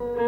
Mm-hmm.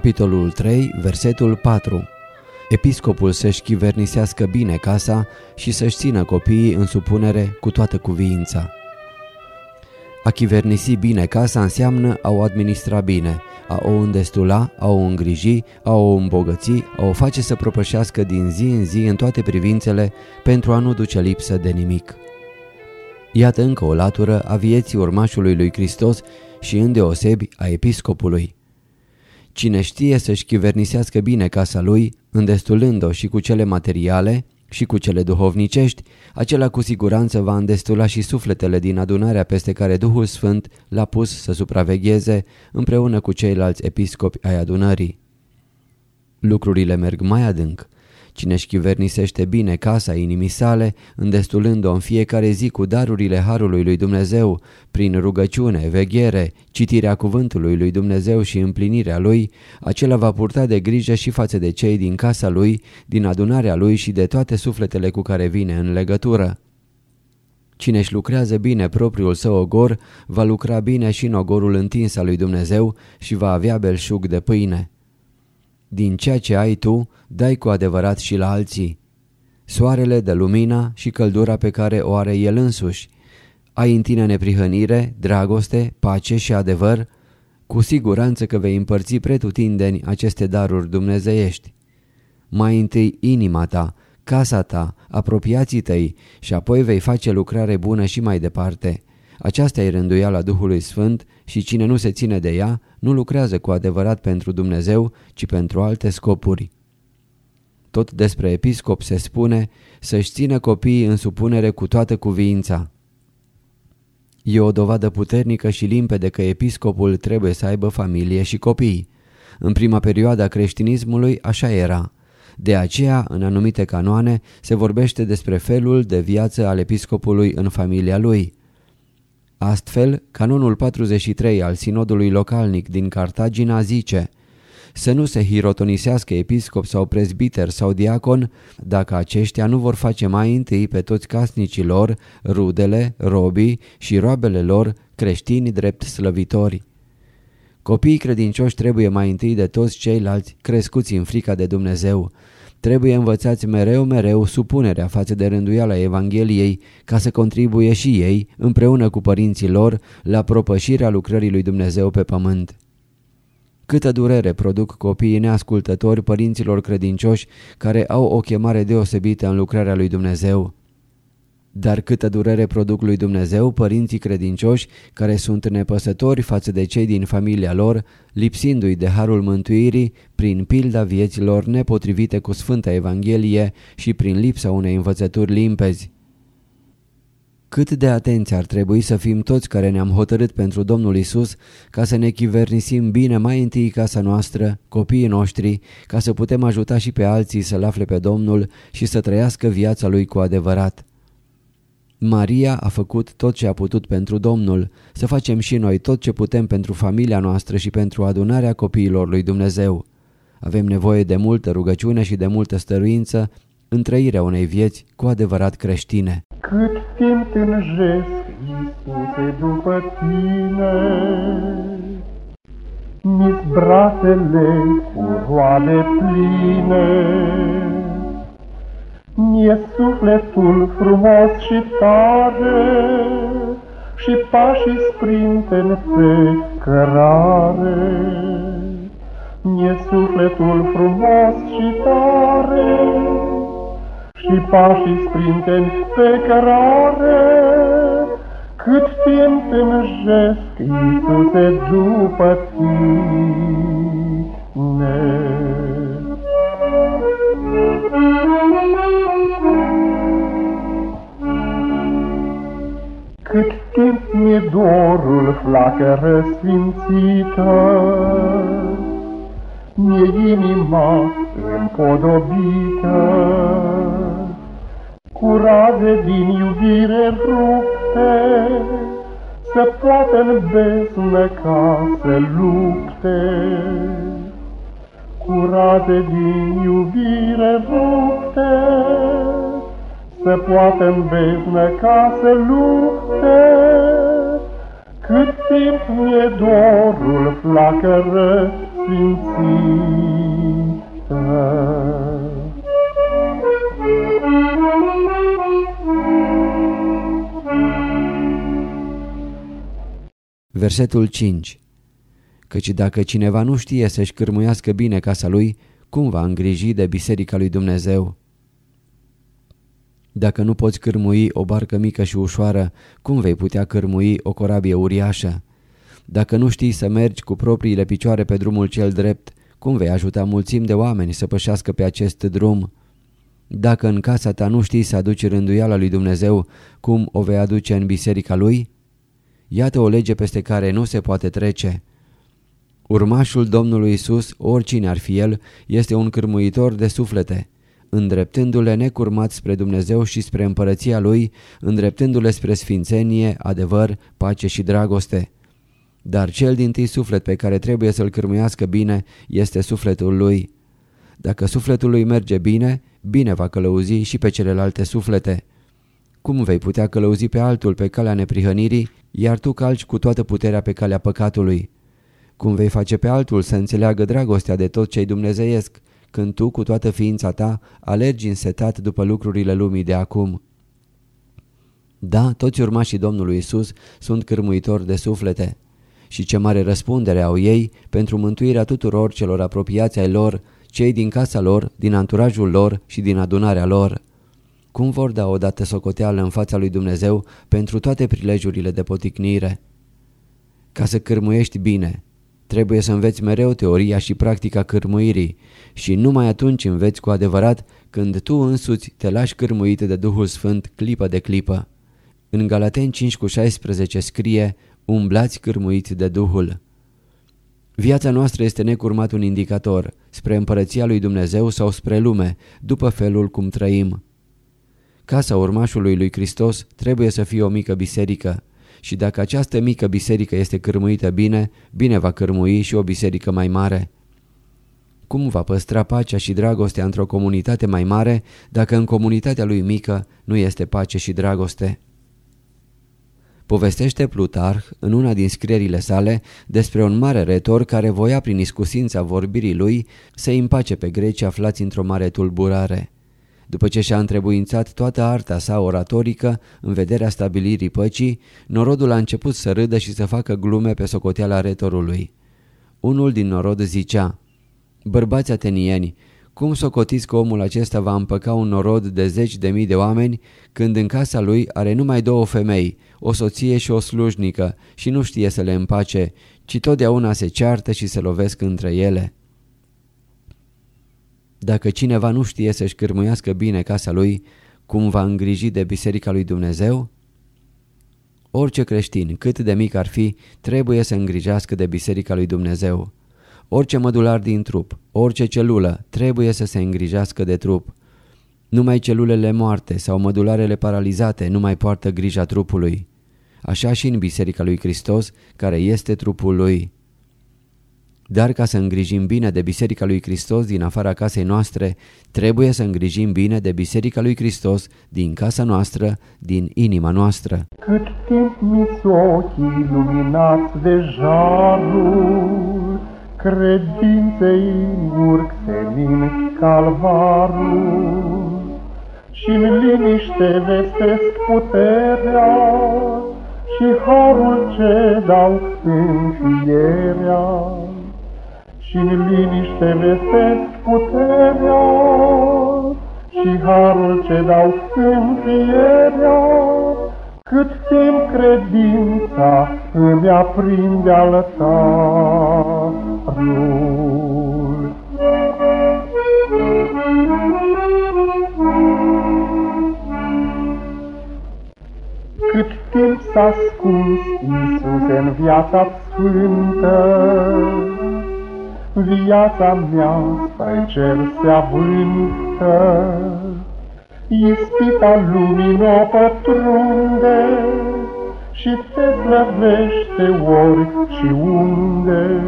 Capitolul 3, versetul 4 Episcopul să-și chivernisească bine casa și să-și țină copiii în supunere cu toată cuviința. A chivernisi bine casa înseamnă a o administra bine, a o îndestula, a o îngriji, a o îmbogăți, a o face să propășească din zi în zi în toate privințele pentru a nu duce lipsă de nimic. Iată încă o latură a vieții urmașului lui Hristos și îndeosebi a episcopului. Cine știe să-și chivernisească bine casa lui, îndestulând-o și cu cele materiale și cu cele duhovnicești, acela cu siguranță va îndestula și sufletele din adunarea peste care Duhul Sfânt l-a pus să supravegheze împreună cu ceilalți episcopi ai adunării. Lucrurile merg mai adânc. Cine își chivernisește bine casa inimii sale, îndestulând-o în fiecare zi cu darurile Harului lui Dumnezeu, prin rugăciune, veghere, citirea cuvântului lui Dumnezeu și împlinirea lui, acela va purta de grijă și față de cei din casa lui, din adunarea lui și de toate sufletele cu care vine în legătură. Cine își lucrează bine propriul său ogor, va lucra bine și în ogorul întins al lui Dumnezeu și va avea belșug de pâine. Din ceea ce ai tu, dai cu adevărat și la alții. Soarele de lumina și căldura pe care o are el însuși. Ai în tine neprihănire, dragoste, pace și adevăr? Cu siguranță că vei împărți pretutindeni aceste daruri dumnezeiești. Mai întâi inima ta, casa ta, apropiații tăi și apoi vei face lucrare bună și mai departe. Aceasta e rânduiala Duhului Sfânt și cine nu se ține de ea nu lucrează cu adevărat pentru Dumnezeu, ci pentru alte scopuri. Tot despre episcop se spune să-și țină copiii în supunere cu toată cuviința. E o dovadă puternică și limpede că episcopul trebuie să aibă familie și copii. În prima perioadă a creștinismului așa era. De aceea, în anumite canoane, se vorbește despre felul de viață al episcopului în familia lui. Astfel, canonul 43 al sinodului localnic din Cartagina zice să nu se hirotonisească episcop sau prezbiter sau diacon dacă aceștia nu vor face mai întâi pe toți casnicii lor, rudele, robii și roabele lor creștini drept slăvitori. Copiii credincioși trebuie mai întâi de toți ceilalți crescuți în frica de Dumnezeu, Trebuie învățați mereu, mereu supunerea față de rânduiala Evangheliei ca să contribuie și ei, împreună cu părinții lor, la propășirea lucrării lui Dumnezeu pe pământ. Câtă durere produc copiii neascultători părinților credincioși care au o chemare deosebită în lucrarea lui Dumnezeu. Dar câtă durere produc lui Dumnezeu părinții credincioși care sunt nepăsători față de cei din familia lor, lipsindu-i de harul mântuirii prin pilda vieților nepotrivite cu Sfânta Evanghelie și prin lipsa unei învățături limpezi. Cât de atenți ar trebui să fim toți care ne-am hotărât pentru Domnul Isus ca să ne chivernisim bine mai întâi casa noastră, copiii noștri, ca să putem ajuta și pe alții să-L afle pe Domnul și să trăiască viața Lui cu adevărat. Maria a făcut tot ce a putut pentru Domnul, să facem și noi tot ce putem pentru familia noastră și pentru adunarea copiilor lui Dumnezeu. Avem nevoie de multă rugăciune și de multă stăruință în trăirea unei vieți cu adevărat creștine. Cât timp tânjesc, Iisuse, după tine, mi brațele cu roade pline. Mi-e sufletul frumos și tare și pașii sprinten pe cărare. Mi-e sufletul frumos și tare și pașii sprinten pe cărare. Cât timp tânjesc, Iisuse, după tine. Timp mi-e dorul flacără sfințită, Mi-e inima împodobită, Cu raze din iubire rupte, Să poată în besnă ca să lupte. Cu raze din iubire rupte, să poată în beznă ca să lupte, cât timp mi-e dorul flacără sfințită. Versetul 5 Căci dacă cineva nu știe să-și cârmuiască bine casa lui, cum va îngriji de biserica lui Dumnezeu? Dacă nu poți cârmui o barcă mică și ușoară, cum vei putea cârmui o corabie uriașă? Dacă nu știi să mergi cu propriile picioare pe drumul cel drept, cum vei ajuta mulțimi de oameni să pășească pe acest drum? Dacă în casa ta nu știi să aduci rânduiala lui Dumnezeu, cum o vei aduce în biserica lui? Iată o lege peste care nu se poate trece. Urmașul Domnului Isus, oricine ar fi el, este un cârmuitor de suflete îndreptându-le necurmat spre Dumnezeu și spre împărăția Lui, îndreptându-le spre sfințenie, adevăr, pace și dragoste. Dar cel din tâi suflet pe care trebuie să-l cârmuiască bine este sufletul lui. Dacă sufletul lui merge bine, bine va călăuzi și pe celelalte suflete. Cum vei putea călăuzi pe altul pe calea neprihănirii, iar tu calci cu toată puterea pe calea păcatului? Cum vei face pe altul să înțeleagă dragostea de tot ce-i dumnezeiesc, când tu cu toată ființa ta alergi însetat după lucrurile lumii de acum. Da, toți urmașii Domnului Isus sunt cârmuitori de suflete. Și ce mare răspundere au ei pentru mântuirea tuturor celor apropiați ai lor, cei din casa lor, din anturajul lor și din adunarea lor. Cum vor da odată socoteală în fața lui Dumnezeu pentru toate prilejurile de poticnire? Ca să cârmuiești bine, Trebuie să înveți mereu teoria și practica cârmuirii și numai atunci înveți cu adevărat când tu însuți te lași cârmuit de Duhul Sfânt clipă de clipă. În Galaten 5 cu 16 scrie, umblați cârmuiți de Duhul. Viața noastră este necurmat un indicator, spre împărăția lui Dumnezeu sau spre lume, după felul cum trăim. Casa urmașului lui Hristos trebuie să fie o mică biserică, și dacă această mică biserică este cârmuită bine, bine va cârmui și o biserică mai mare. Cum va păstra pacea și dragostea într-o comunitate mai mare dacă în comunitatea lui mică nu este pace și dragoste? Povestește Plutarh în una din scrierile sale despre un mare retor care voia prin iscusința vorbirii lui să împace pe grecii aflați într-o mare tulburare. După ce și-a întrebuințat toată arta sa oratorică în vederea stabilirii păcii, norodul a început să râdă și să facă glume pe socoteala retorului. Unul din norod zicea, Bărbați atenieni, cum socotiți că omul acesta va împăca un norod de zeci de mii de oameni când în casa lui are numai două femei, o soție și o slujnică și nu știe să le împace, ci totdeauna se ceartă și se lovesc între ele? Dacă cineva nu știe să-și cârmuiască bine casa lui, cum va îngriji de biserica lui Dumnezeu? Orice creștin, cât de mic ar fi, trebuie să îngrijească de biserica lui Dumnezeu. Orice mădular din trup, orice celulă, trebuie să se îngrijească de trup. Numai celulele moarte sau mădularele paralizate nu mai poartă grija trupului. Așa și în biserica lui Hristos, care este trupul lui. Dar ca să îngrijim bine de Biserica lui Hristos din afara casei noastre, trebuie să îngrijim bine de Biserica lui Hristos din casa noastră, din inima noastră. Cât timp mi ochii luminați de jarul credinței urc senin calvarul și în liniște vestesc puterea și harul ce dau înfierea. Și în liniște vestesc puterea și harul ce dau înfierea, cât timp credința îmi aprinde altarul. Cât timp s-a ascuns Iisus în viața sfântă, Viața mea spre cer se avântă, Ispita lumii n-o pătrunde Și te slăvește ori și unde.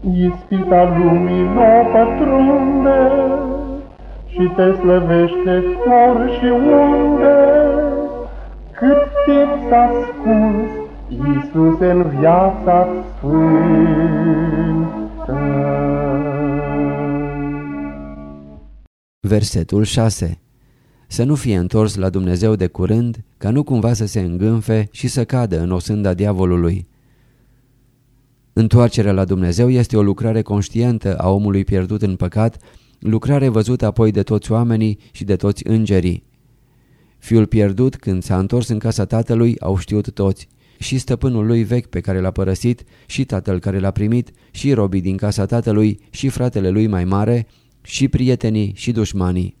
Ispita lumii n-o pătrunde Și te slăvește ori și unde. Cât timp s-a ascuns Iisus în viața sfântă. Versetul 6 Să nu fie întors la Dumnezeu de curând, ca nu cumva să se îngânfe și să cadă în osânda diavolului. Întoarcerea la Dumnezeu este o lucrare conștientă a omului pierdut în păcat, lucrare văzută apoi de toți oamenii și de toți îngerii. Fiul pierdut, când s-a întors în casa tatălui, au știut toți. Și stăpânul lui vechi pe care l-a părăsit, și tatăl care l-a primit, și robii din casa tatălui, și fratele lui mai mare, și prietenii și dușmanii.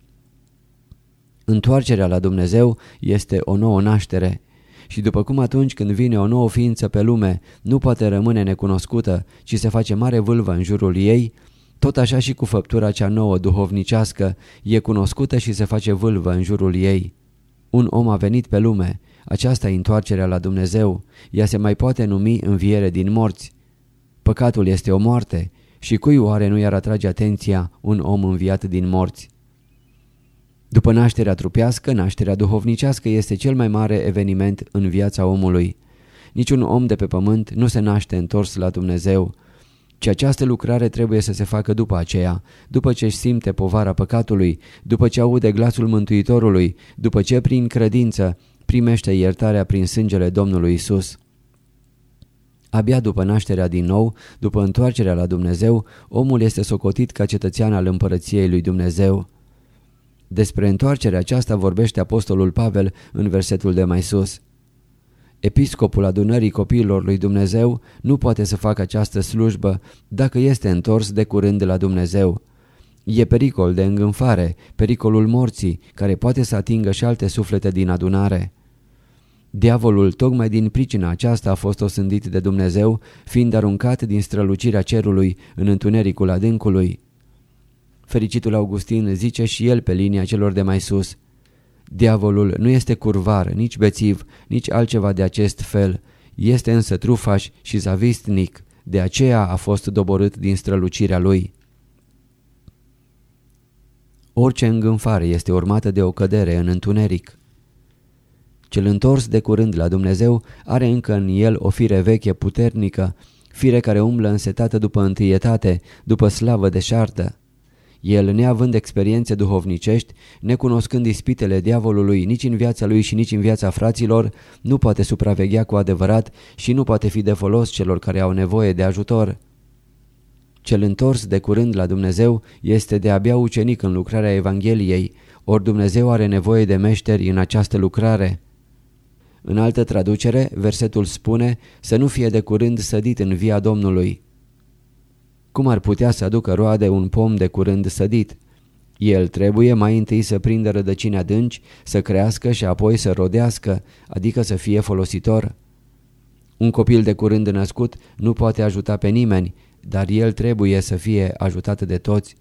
Întoarcerea la Dumnezeu este o nouă naștere. Și după cum atunci când vine o nouă ființă pe lume, nu poate rămâne necunoscută, ci se face mare vâlvă în jurul ei, tot așa și cu făptura cea nouă duhovnicească, e cunoscută și se face vâlvă în jurul ei. Un om a venit pe lume, aceasta e întoarcerea la Dumnezeu, ea se mai poate numi înviere din morți. Păcatul este o moarte și cui oare nu i-ar atrage atenția un om înviat din morți? După nașterea trupească, nașterea duhovnicească este cel mai mare eveniment în viața omului. Niciun om de pe pământ nu se naște întors la Dumnezeu, ci această lucrare trebuie să se facă după aceea, după ce își simte povara păcatului, după ce aude glasul Mântuitorului, după ce prin credință primește iertarea prin sângele Domnului Isus. Abia după nașterea din nou, după întoarcerea la Dumnezeu, omul este socotit ca cetățean al împărăției lui Dumnezeu. Despre întoarcerea aceasta vorbește apostolul Pavel în versetul de mai sus. Episcopul adunării copiilor lui Dumnezeu nu poate să facă această slujbă dacă este întors de curând de la Dumnezeu. E pericol de îngânfare, pericolul morții, care poate să atingă și alte suflete din adunare. Diavolul tocmai din pricina aceasta a fost osândit de Dumnezeu, fiind aruncat din strălucirea cerului în întunericul adâncului. Fericitul Augustin zice și el pe linia celor de mai sus – Diavolul nu este curvar, nici bețiv, nici altceva de acest fel, este însă trufaș și zavistnic, de aceea a fost doborât din strălucirea lui. Orice îngânfare este urmată de o cădere în întuneric. Cel întors de curând la Dumnezeu are încă în el o fire veche puternică, fire care umblă însetată după întâietate, după slavă deșartă. El, neavând experiențe duhovnicești, necunoscând ispitele diavolului nici în viața lui și nici în viața fraților, nu poate supraveghea cu adevărat și nu poate fi de folos celor care au nevoie de ajutor. Cel întors de curând la Dumnezeu este de abia ucenic în lucrarea Evangheliei, ori Dumnezeu are nevoie de meșteri în această lucrare. În altă traducere, versetul spune să nu fie de curând sădit în via Domnului. Cum ar putea să aducă roade un pom de curând sădit? El trebuie mai întâi să prindă rădăcini adânci, să crească și apoi să rodească, adică să fie folositor. Un copil de curând născut nu poate ajuta pe nimeni, dar el trebuie să fie ajutat de toți.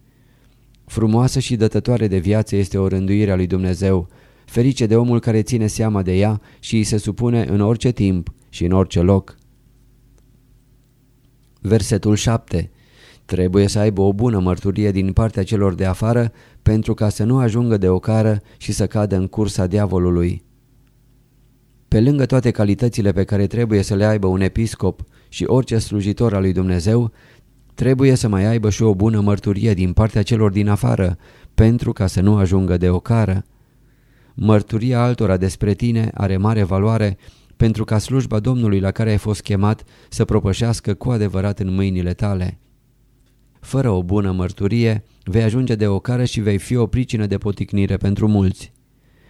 Frumoasă și dătătoare de viață este o rânduire a lui Dumnezeu, ferice de omul care ține seama de ea și îi se supune în orice timp și în orice loc. Versetul 7 Trebuie să aibă o bună mărturie din partea celor de afară pentru ca să nu ajungă de ocară și să cadă în cursa diavolului. Pe lângă toate calitățile pe care trebuie să le aibă un episcop și orice slujitor al lui Dumnezeu, trebuie să mai aibă și o bună mărturie din partea celor din afară, pentru ca să nu ajungă de ocară. Mărturia altora despre tine are mare valoare pentru ca slujba Domnului la care ai fost chemat să propășească cu adevărat în mâinile tale. Fără o bună mărturie, vei ajunge de ocară și vei fi o pricină de poticnire pentru mulți.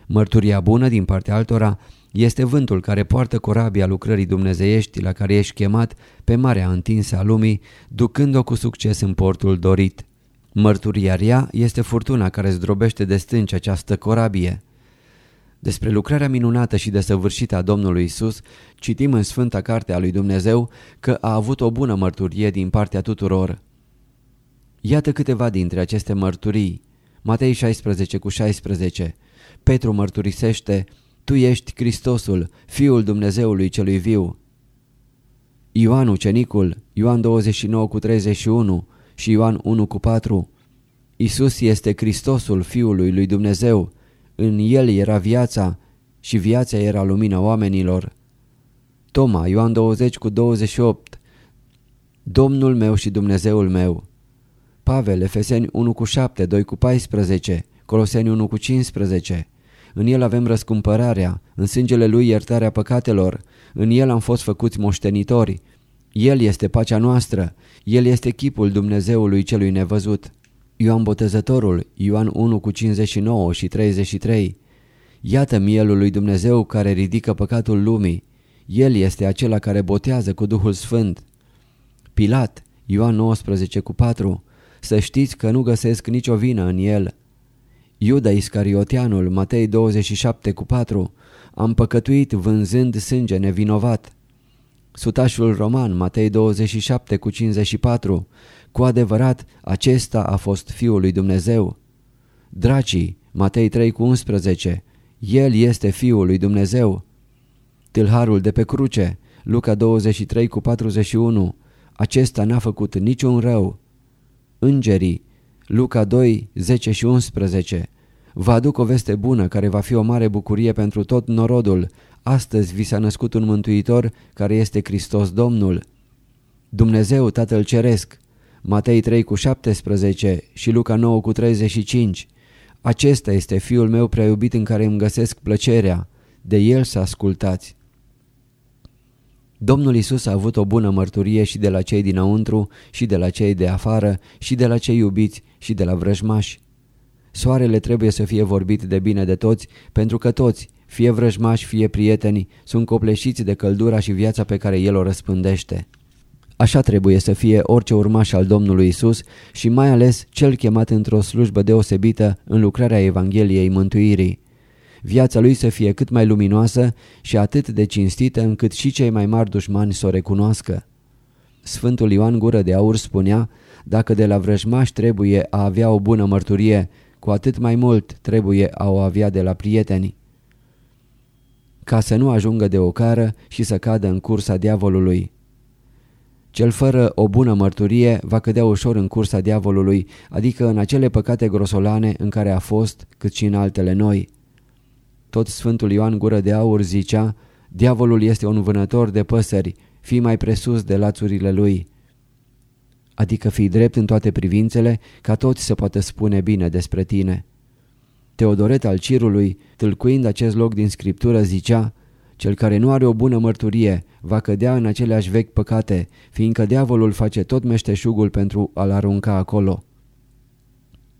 Mărturia bună din partea altora este vântul care poartă corabia lucrării dumnezeiești la care ești chemat pe marea întinsă a lumii, ducând-o cu succes în portul dorit. Mărturia rea este furtuna care zdrobește de stânci această corabie. Despre lucrarea minunată și desăvârșită a Domnului Isus, citim în Sfânta Carte a lui Dumnezeu că a avut o bună mărturie din partea tuturor. Iată câteva dintre aceste mărturii. Matei 16 cu 16. Petru mărturisește, Tu ești Hristosul, Fiul Dumnezeului celui viu. Ioan ucenicul, Ioan 29 cu 31 și Ioan 1 cu 4. Isus este Hristosul Fiului lui Dumnezeu, în El era viața și viața era lumina oamenilor. Toma, Ioan 20 cu 28 Domnul meu și Dumnezeul meu Pavel, Efeseni 1 cu 7, 2 cu 14, Coloseni 1 cu 15 În el avem răscumpărarea, în sângele lui iertarea păcatelor, în el am fost făcuți moștenitori. El este pacea noastră, el este chipul Dumnezeului celui nevăzut. Ioan Botezătorul, Ioan 1 cu 59 și 33 Iată mielul lui Dumnezeu care ridică păcatul lumii. El este acela care botează cu Duhul Sfânt. Pilat, Ioan 19 cu 4 Să știți că nu găsesc nicio vină în el. Iuda Iscarioteanul, Matei 27 cu 4 Am păcătuit vânzând sânge nevinovat. Sutașul roman, Matei 27 cu 54 cu adevărat, acesta a fost Fiul lui Dumnezeu. Dracii, Matei 3 cu 11, El este Fiul lui Dumnezeu. Tâlharul de pe cruce, Luca 23 cu 41, acesta n-a făcut niciun rău. Îngerii, Luca 2, 10 și 11, Vă aduc o veste bună care va fi o mare bucurie pentru tot norodul. Astăzi vi s-a născut un mântuitor care este Hristos Domnul. Dumnezeu Tatăl Ceresc Matei 3 cu 17 și Luca 9 cu 35. Acesta este fiul meu prea iubit în care îmi găsesc plăcerea, de el să ascultați. Domnul Isus a avut o bună mărturie și de la cei dinăuntru, și de la cei de afară, și de la cei iubiți, și de la vrăjmași. Soarele trebuie să fie vorbit de bine de toți, pentru că toți, fie vrăjmași, fie prieteni, sunt copleșiți de căldura și viața pe care El o răspândește. Așa trebuie să fie orice urmaș al Domnului Isus și mai ales cel chemat într-o slujbă deosebită în lucrarea Evangheliei Mântuirii. Viața lui să fie cât mai luminoasă și atât de cinstită încât și cei mai mari dușmani să o recunoască. Sfântul Ioan Gură de Aur spunea, dacă de la vrăjmaș trebuie a avea o bună mărturie, cu atât mai mult trebuie a o avea de la prieteni. Ca să nu ajungă de ocară și să cadă în cursa diavolului. Cel fără o bună mărturie va cădea ușor în cursa diavolului, adică în acele păcate grosolane în care a fost, cât și în altele noi. Tot Sfântul Ioan Gură de Aur zicea, diavolul este un vânător de păsări, fii mai presus de lațurile lui. Adică fii drept în toate privințele, ca toți să poată spune bine despre tine. Teodoret al Cirului, tâlcuind acest loc din scriptură, zicea, cel care nu are o bună mărturie va cădea în aceleași vechi păcate, fiindcă diavolul face tot meșteșugul pentru a-l arunca acolo.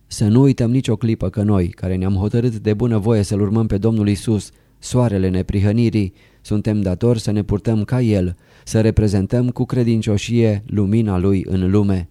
Să nu uităm nicio clipă că noi, care ne-am hotărât de bună voie să-L urmăm pe Domnul Isus, soarele neprihănirii, suntem datori să ne purtăm ca El, să reprezentăm cu credincioșie lumina Lui în lume.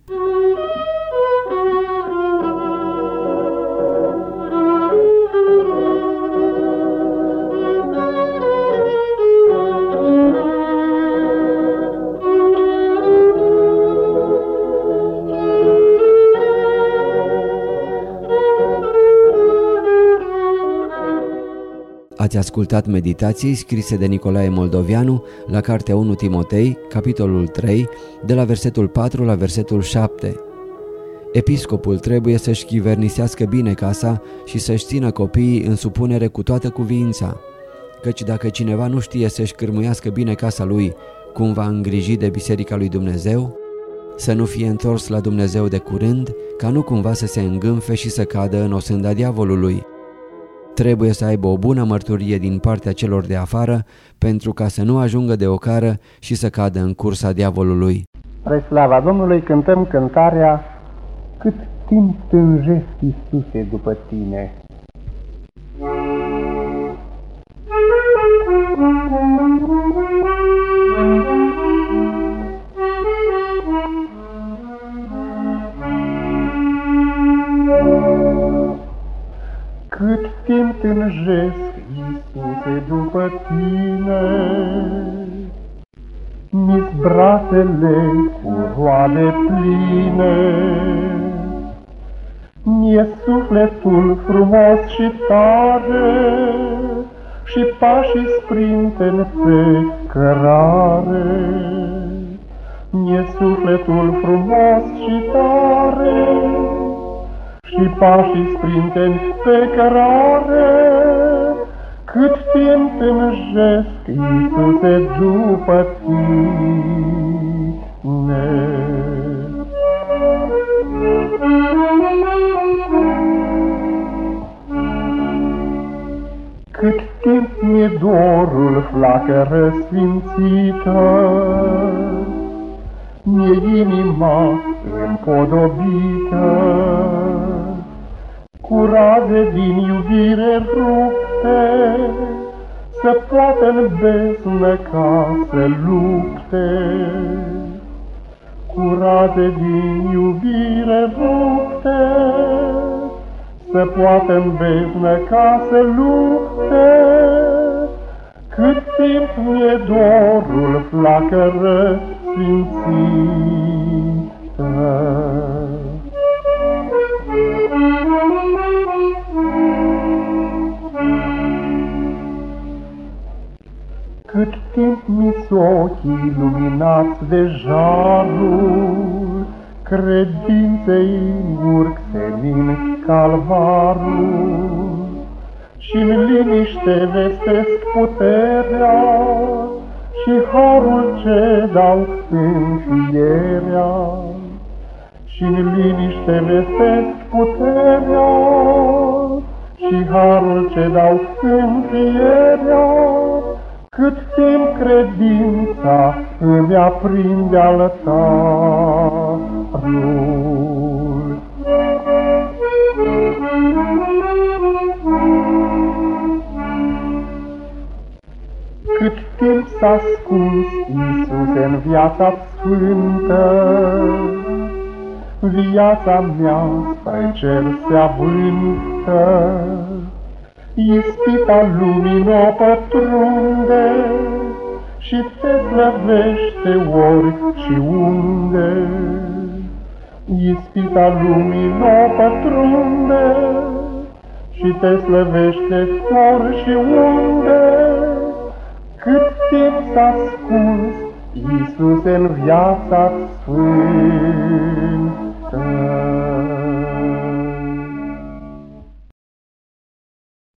Ați ascultat meditații scrise de Nicolae Moldovianu la Cartea 1 Timotei, capitolul 3, de la versetul 4 la versetul 7. Episcopul trebuie să-și chivernisească bine casa și să-și țină copiii în supunere cu toată cuviința, căci dacă cineva nu știe să-și cârmuiască bine casa lui, cum va îngriji de Biserica lui Dumnezeu? să nu fie întors la Dumnezeu de curând, ca nu cumva să se îngânfe și să cadă în osânda diavolului. Trebuie să aibă o bună mărturie din partea celor de afară pentru ca să nu ajungă de ocară și să cadă în cursa diavolului. Spre slava Domnului cântăm cântarea Cât timp tânjesc, Iisuse, după Tine. Tânjesc, Iisuse, după Tine, mi brațele cu roade pline. Mi-e sufletul frumos și tare și pașii sprinten pe cărare. Mi-e sufletul frumos și tare și pașii sprinten pe cărare. Cât timp tânjesc, Iisuse, după Tine. Cât timp mi-e dorul flacără sfințită, Mi-e inima împodobită, Cu raze din iubire rupte, Să poată în beznă ca să lupte. Cu raze din iubire rupte, să poată în beznă ca să lupte. Cât timp mi-e dorul flacără sfințită. Cât timp mi-s ochii luminați de jarul, Credinței urc senin calvarul, Și-n liniște vestesc puterea, Și harul ce dau înfierea. Și-n liniște vestesc puterea, Și harul ce dau înfierea, cât timp credința îmi aprinde altarul. Cât timp s-a ascuns Iisus în viața sfântă, Viața mea spre cer se avântă, Ispita lumii n-o pătrunde Și te slăvește ori și unde. Ispita lumii n-o pătrunde Și te slăvește ori și unde. Cât timp s-a ascuns Iisus în viața sfântă.